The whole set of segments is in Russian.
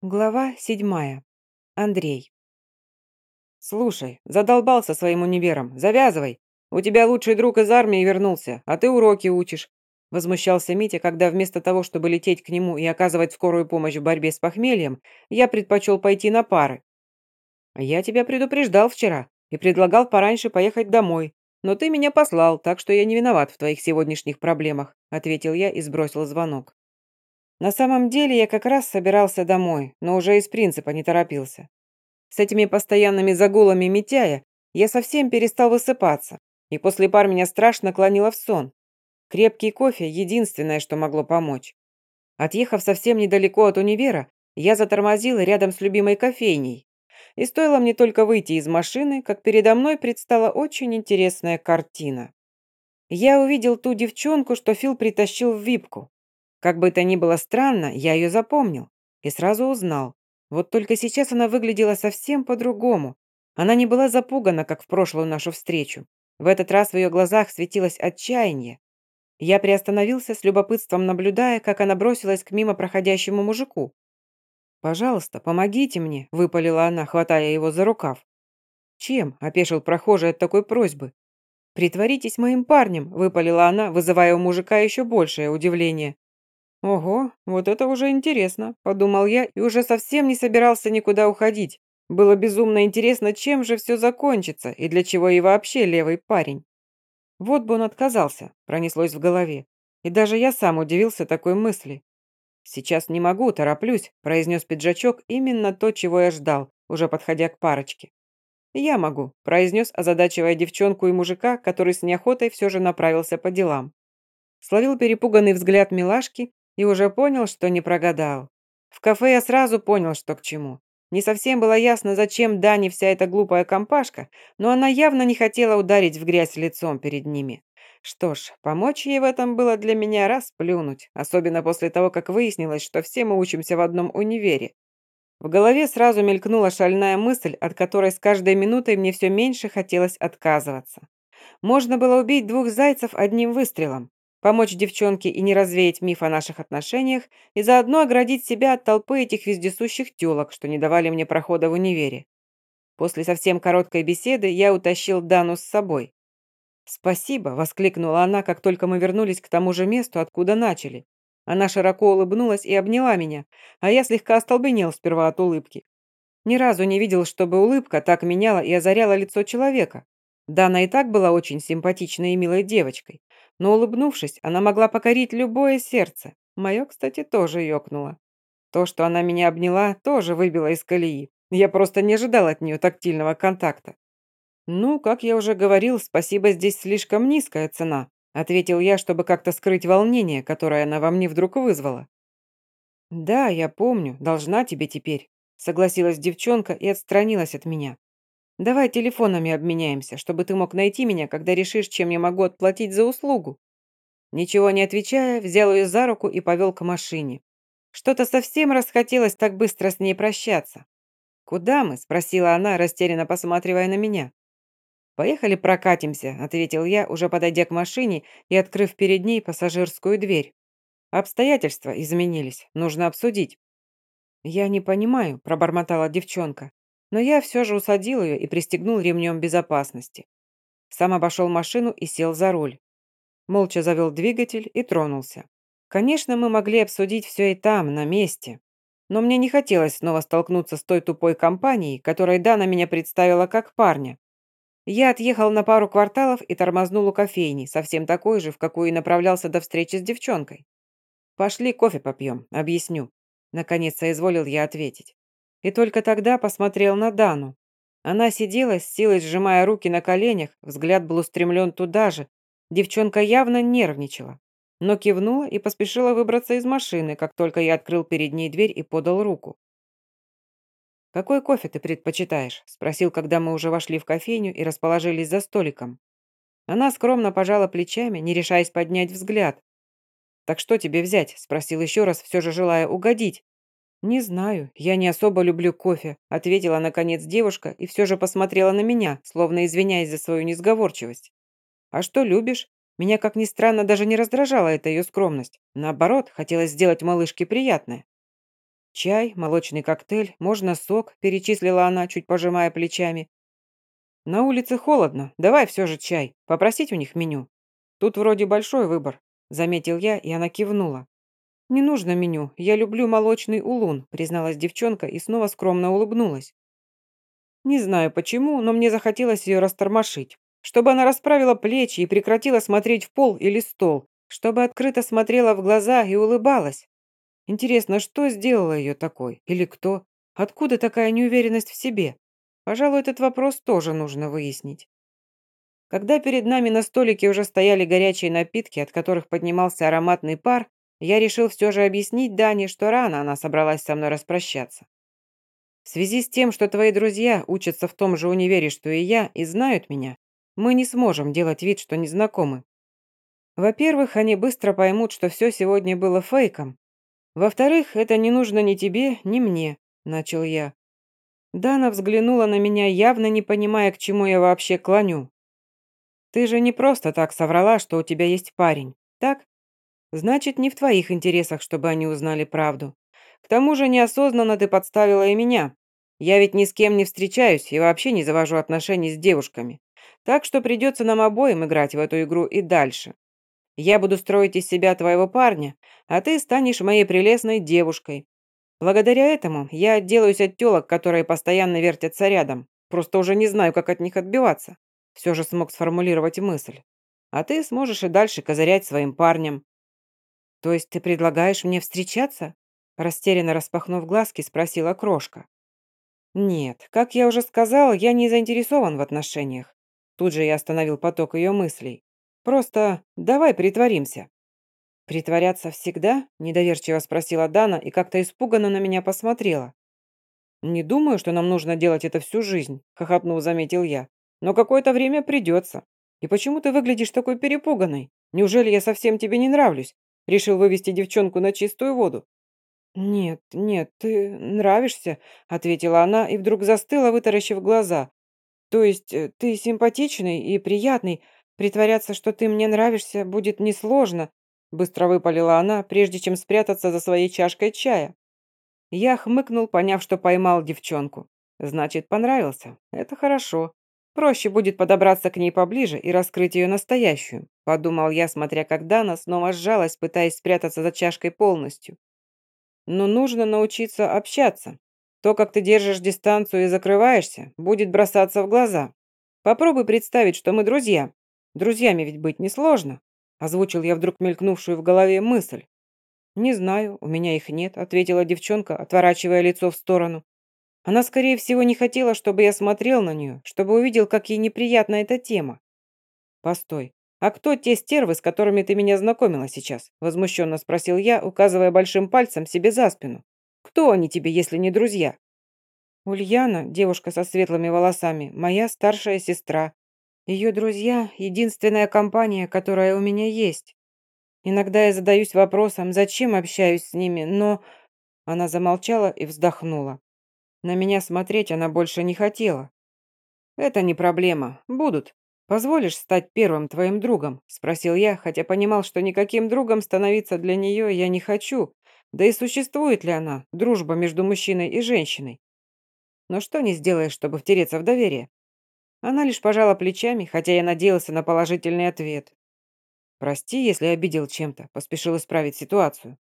Глава седьмая. Андрей. «Слушай, задолбался своим универом. Завязывай. У тебя лучший друг из армии вернулся, а ты уроки учишь». Возмущался Митя, когда вместо того, чтобы лететь к нему и оказывать скорую помощь в борьбе с похмельем, я предпочел пойти на пары. «Я тебя предупреждал вчера и предлагал пораньше поехать домой, но ты меня послал, так что я не виноват в твоих сегодняшних проблемах», ответил я и сбросил звонок. На самом деле я как раз собирался домой, но уже из принципа не торопился. С этими постоянными загулами Митяя я совсем перестал высыпаться, и после пар меня страшно клонило в сон. Крепкий кофе – единственное, что могло помочь. Отъехав совсем недалеко от универа, я затормозил рядом с любимой кофейней. И стоило мне только выйти из машины, как передо мной предстала очень интересная картина. Я увидел ту девчонку, что Фил притащил в випку. Как бы это ни было странно, я ее запомнил и сразу узнал. Вот только сейчас она выглядела совсем по-другому. Она не была запугана, как в прошлую нашу встречу. В этот раз в ее глазах светилось отчаяние. Я приостановился с любопытством, наблюдая, как она бросилась к мимо проходящему мужику. «Пожалуйста, помогите мне», – выпалила она, хватая его за рукав. «Чем?» – опешил прохожий от такой просьбы. «Притворитесь моим парнем», – выпалила она, вызывая у мужика еще большее удивление. «Ого, вот это уже интересно», – подумал я и уже совсем не собирался никуда уходить. Было безумно интересно, чем же все закончится и для чего и вообще левый парень. Вот бы он отказался, пронеслось в голове. И даже я сам удивился такой мысли. «Сейчас не могу, тороплюсь», – произнес пиджачок именно то, чего я ждал, уже подходя к парочке. «Я могу», – произнес, озадачивая девчонку и мужика, который с неохотой все же направился по делам. Словил перепуганный взгляд милашки и уже понял, что не прогадал. В кафе я сразу понял, что к чему. Не совсем было ясно, зачем Дане вся эта глупая компашка, но она явно не хотела ударить в грязь лицом перед ними. Что ж, помочь ей в этом было для меня раз плюнуть, особенно после того, как выяснилось, что все мы учимся в одном универе. В голове сразу мелькнула шальная мысль, от которой с каждой минутой мне все меньше хотелось отказываться. Можно было убить двух зайцев одним выстрелом помочь девчонке и не развеять миф о наших отношениях, и заодно оградить себя от толпы этих вездесущих тёлок, что не давали мне прохода в универе. После совсем короткой беседы я утащил Дану с собой. «Спасибо», — воскликнула она, как только мы вернулись к тому же месту, откуда начали. Она широко улыбнулась и обняла меня, а я слегка остолбенел сперва от улыбки. Ни разу не видел, чтобы улыбка так меняла и озаряла лицо человека. Дана и так была очень симпатичной и милой девочкой, но, улыбнувшись, она могла покорить любое сердце. Мое, кстати, тоже ёкнуло. То, что она меня обняла, тоже выбило из колеи. Я просто не ожидал от нее тактильного контакта. «Ну, как я уже говорил, спасибо здесь слишком низкая цена», ответил я, чтобы как-то скрыть волнение, которое она во мне вдруг вызвала. «Да, я помню, должна тебе теперь», согласилась девчонка и отстранилась от меня. Давай телефонами обменяемся, чтобы ты мог найти меня, когда решишь, чем я могу отплатить за услугу». Ничего не отвечая, взял ее за руку и повел к машине. Что-то совсем расхотелось так быстро с ней прощаться. «Куда мы?» – спросила она, растерянно посматривая на меня. «Поехали прокатимся», – ответил я, уже подойдя к машине и открыв перед ней пассажирскую дверь. «Обстоятельства изменились, нужно обсудить». «Я не понимаю», – пробормотала девчонка но я все же усадил ее и пристегнул ремнем безопасности. Сам обошел машину и сел за руль. Молча завел двигатель и тронулся. Конечно, мы могли обсудить все и там, на месте. Но мне не хотелось снова столкнуться с той тупой компанией, которой Дана меня представила как парня. Я отъехал на пару кварталов и тормознул у кофейни, совсем такой же, в какую и направлялся до встречи с девчонкой. «Пошли кофе попьем, объясню». Наконец соизволил я ответить и только тогда посмотрел на Дану. Она сидела с силой сжимая руки на коленях, взгляд был устремлен туда же. Девчонка явно нервничала, но кивнула и поспешила выбраться из машины, как только я открыл перед ней дверь и подал руку. «Какой кофе ты предпочитаешь?» – спросил, когда мы уже вошли в кофейню и расположились за столиком. Она скромно пожала плечами, не решаясь поднять взгляд. «Так что тебе взять?» – спросил еще раз, все же желая угодить. «Не знаю, я не особо люблю кофе», – ответила наконец девушка и все же посмотрела на меня, словно извиняясь за свою несговорчивость. «А что любишь?» Меня, как ни странно, даже не раздражала эта ее скромность. Наоборот, хотелось сделать малышке приятное. Чай, молочный коктейль, можно сок, перечислила она, чуть пожимая плечами. На улице холодно, давай все же чай, попросить у них меню. Тут вроде большой выбор, заметил я, и она кивнула. «Не нужно меню, я люблю молочный улун», призналась девчонка и снова скромно улыбнулась. Не знаю почему, но мне захотелось ее растормошить, чтобы она расправила плечи и прекратила смотреть в пол или стол, чтобы открыто смотрела в глаза и улыбалась. Интересно, что сделало ее такой? Или кто? Откуда такая неуверенность в себе? Пожалуй, этот вопрос тоже нужно выяснить. Когда перед нами на столике уже стояли горячие напитки, от которых поднимался ароматный пар, я решил все же объяснить Дане, что рано она собралась со мной распрощаться. В связи с тем, что твои друзья учатся в том же универе, что и я, и знают меня, мы не сможем делать вид, что не знакомы. Во-первых, они быстро поймут, что все сегодня было фейком. Во-вторых, это не нужно ни тебе, ни мне, начал я. Дана взглянула на меня, явно не понимая, к чему я вообще клоню. «Ты же не просто так соврала, что у тебя есть парень, так? Значит, не в твоих интересах, чтобы они узнали правду. К тому же неосознанно ты подставила и меня. Я ведь ни с кем не встречаюсь и вообще не завожу отношений с девушками. Так что придется нам обоим играть в эту игру и дальше. Я буду строить из себя твоего парня, а ты станешь моей прелестной девушкой, Благодаря этому я отделаюсь от телок, которые постоянно вертятся рядом. Просто уже не знаю, как от них отбиваться. Все же смог сформулировать мысль. А ты сможешь и дальше козырять своим парнем. То есть ты предлагаешь мне встречаться? Растерянно распахнув глазки, спросила Крошка. Нет, как я уже сказал, я не заинтересован в отношениях. Тут же я остановил поток ее мыслей. Просто давай притворимся. «Притворяться всегда?» – недоверчиво спросила Дана и как-то испуганно на меня посмотрела. «Не думаю, что нам нужно делать это всю жизнь», – хохотнув, заметил я. «Но какое-то время придется. И почему ты выглядишь такой перепуганной? Неужели я совсем тебе не нравлюсь?» Решил вывести девчонку на чистую воду. «Нет, нет, ты нравишься», — ответила она и вдруг застыла, вытаращив глаза. «То есть э, ты симпатичный и приятный. Притворяться, что ты мне нравишься, будет несложно, Быстро выпалила она, прежде чем спрятаться за своей чашкой чая. Я хмыкнул, поняв, что поймал девчонку. Значит, понравился. Это хорошо. Проще будет подобраться к ней поближе и раскрыть ее настоящую, подумал я, смотря как Дана снова сжалась, пытаясь спрятаться за чашкой полностью. Но нужно научиться общаться. То, как ты держишь дистанцию и закрываешься, будет бросаться в глаза. Попробуй представить, что мы друзья. Друзьями ведь быть несложно. Озвучил я вдруг мелькнувшую в голове мысль. «Не знаю, у меня их нет», — ответила девчонка, отворачивая лицо в сторону. Она, скорее всего, не хотела, чтобы я смотрел на нее, чтобы увидел, как ей неприятна эта тема. «Постой, а кто те стервы, с которыми ты меня знакомила сейчас?» — возмущенно спросил я, указывая большим пальцем себе за спину. «Кто они тебе, если не друзья?» «Ульяна, девушка со светлыми волосами, моя старшая сестра», ее друзья — единственная компания, которая у меня есть. Иногда я задаюсь вопросом, зачем общаюсь с ними, но...» Она замолчала и вздохнула. На меня смотреть она больше не хотела. «Это не проблема. Будут. Позволишь стать первым твоим другом?» Спросил я, хотя понимал, что никаким другом становиться для нее я не хочу. Да и существует ли она, дружба между мужчиной и женщиной? Но что не сделаешь, чтобы втереться в доверие? Она лишь пожала плечами, хотя я надеялся на положительный ответ. «Прости, если обидел чем-то», — поспешил исправить ситуацию.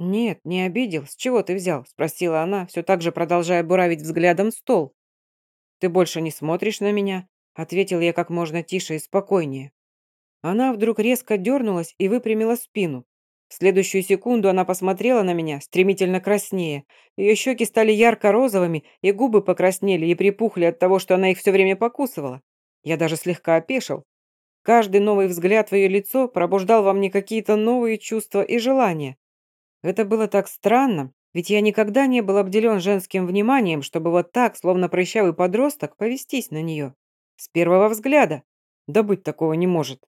«Нет, не обидел. С чего ты взял?» — спросила она, все так же продолжая буравить взглядом стол. «Ты больше не смотришь на меня?» — ответил я как можно тише и спокойнее. Она вдруг резко дернулась и выпрямила спину. В следующую секунду она посмотрела на меня, стремительно краснее. Ее щеки стали ярко-розовыми, и губы покраснели и припухли от того, что она их все время покусывала. Я даже слегка опешил. Каждый новый взгляд в ее лицо пробуждал во мне какие-то новые чувства и желания. Это было так странно, ведь я никогда не был обделен женским вниманием, чтобы вот так, словно прыщавый подросток, повестись на нее. С первого взгляда. Да быть такого не может.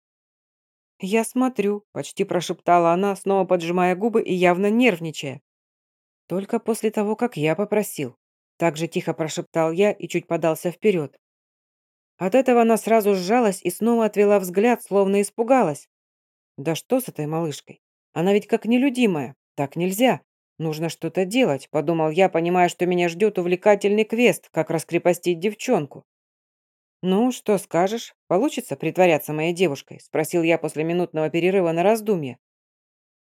«Я смотрю», — почти прошептала она, снова поджимая губы и явно нервничая. «Только после того, как я попросил». Так же тихо прошептал я и чуть подался вперед. От этого она сразу сжалась и снова отвела взгляд, словно испугалась. «Да что с этой малышкой? Она ведь как нелюдимая. Так нельзя. «Нужно что-то делать», – подумал я, понимая, что меня ждет увлекательный квест, как раскрепостить девчонку. «Ну, что скажешь? Получится притворяться моей девушкой?» – спросил я после минутного перерыва на раздумье.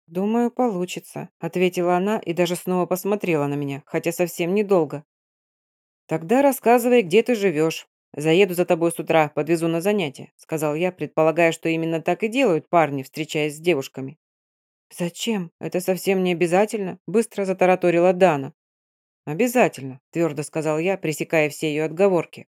«Думаю, получится», – ответила она и даже снова посмотрела на меня, хотя совсем недолго. «Тогда рассказывай, где ты живешь. Заеду за тобой с утра, подвезу на занятия», – сказал я, предполагая, что именно так и делают парни, встречаясь с девушками. «Зачем? Это совсем не обязательно», – быстро затараторила Дана. «Обязательно», – твердо сказал я, пресекая все ее отговорки.